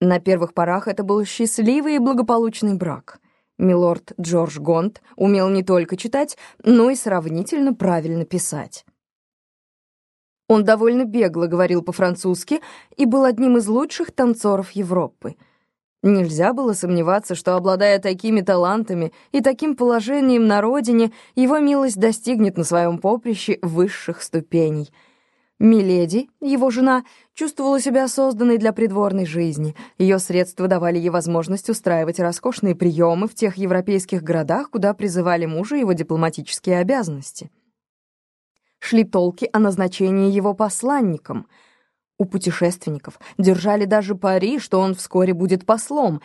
На первых порах это был счастливый и благополучный брак. Милорд Джордж Гонт умел не только читать, но и сравнительно правильно писать. Он довольно бегло говорил по-французски и был одним из лучших танцоров Европы. Нельзя было сомневаться, что, обладая такими талантами и таким положением на родине, его милость достигнет на своем поприще высших ступеней — Миледи, его жена, чувствовала себя созданной для придворной жизни. Ее средства давали ей возможность устраивать роскошные приемы в тех европейских городах, куда призывали мужа его дипломатические обязанности. Шли толки о назначении его посланником. У путешественников держали даже пари, что он вскоре будет послом,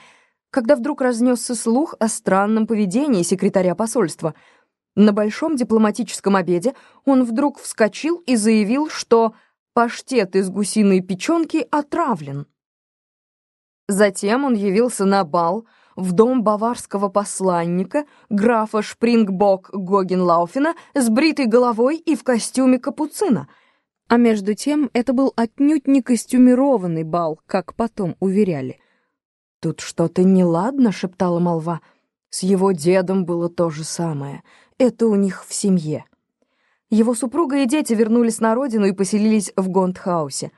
когда вдруг разнесся слух о странном поведении секретаря посольства — на большом дипломатическом обеде он вдруг вскочил и заявил, что паштет из гусиной печенки отравлен. Затем он явился на бал в дом баварского посланника, графа Шпрингбок Гогенлауфена, с бритой головой и в костюме капуцина. А между тем это был отнюдь не костюмированный бал, как потом уверяли. «Тут что-то неладно», — шептала молва. «С его дедом было то же самое». Это у них в семье. Его супруга и дети вернулись на родину и поселились в Гондхаусе.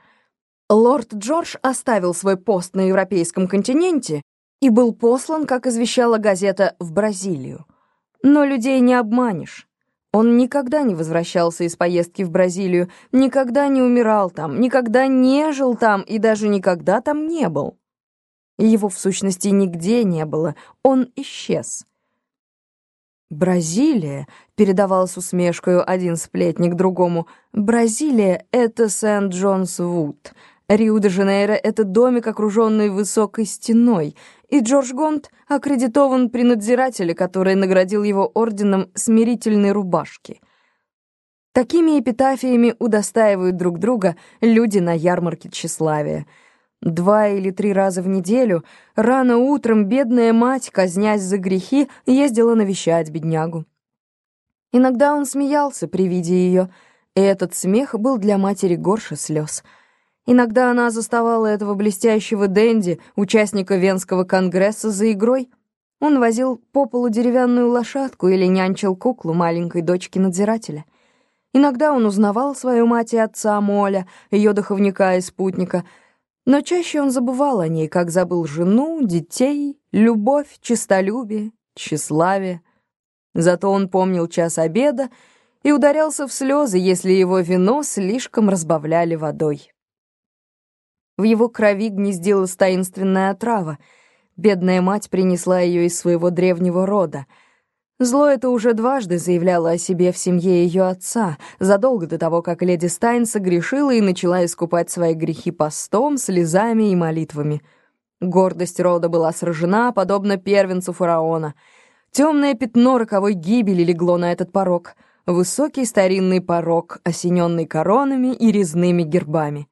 Лорд Джордж оставил свой пост на европейском континенте и был послан, как извещала газета, в Бразилию. Но людей не обманешь. Он никогда не возвращался из поездки в Бразилию, никогда не умирал там, никогда не жил там и даже никогда там не был. Его, в сущности, нигде не было, он исчез. «Бразилия», — передавал с усмешкой один сплетник другому, «Бразилия — это Сент-Джонс-Вуд, Рио-де-Жанейро — это домик, окруженный высокой стеной, и Джордж Гонт аккредитован при надзирателе, который наградил его орденом смирительной рубашки». Такими эпитафиями удостаивают друг друга люди на ярмарке тщеславия — Два или три раза в неделю, рано утром, бедная мать, казнясь за грехи, ездила навещать беднягу. Иногда он смеялся при виде ее, и этот смех был для матери горше слез. Иногда она заставала этого блестящего денди, участника Венского конгресса, за игрой. Он возил по полу деревянную лошадку или нянчил куклу маленькой дочки надзирателя. Иногда он узнавал свою мать и отца Моля, ее духовника и спутника — но чаще он забывал о ней, как забыл жену, детей, любовь, честолюбие, тщеславие. Зато он помнил час обеда и ударялся в слезы, если его вино слишком разбавляли водой. В его крови гнездилась таинственная отрава. Бедная мать принесла ее из своего древнего рода — Зло это уже дважды заявляло о себе в семье ее отца, задолго до того, как леди Стайн согрешила и начала искупать свои грехи постом, слезами и молитвами. Гордость рода была сражена, подобно первенцу фараона. Темное пятно роковой гибели легло на этот порог. Высокий старинный порог, осененный коронами и резными гербами.